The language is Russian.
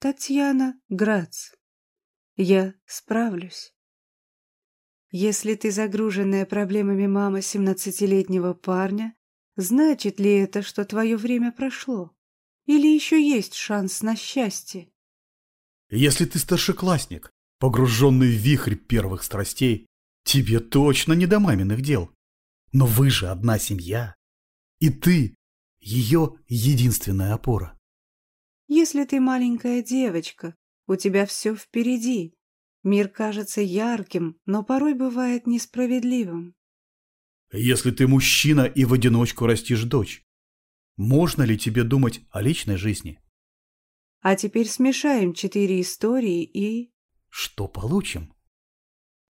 Татьяна Грац. Я справлюсь. Если ты загруженная проблемами мама семнадцатилетнего парня, значит ли это, что твое время прошло? Или еще есть шанс на счастье? Если ты старшеклассник, погруженный в вихрь первых страстей, тебе точно не до маминых дел. Но вы же одна семья. И ты – ее единственная опора. Если ты маленькая девочка, у тебя все впереди. Мир кажется ярким, но порой бывает несправедливым. Если ты мужчина и в одиночку растишь дочь, можно ли тебе думать о личной жизни? А теперь смешаем четыре истории и... Что получим?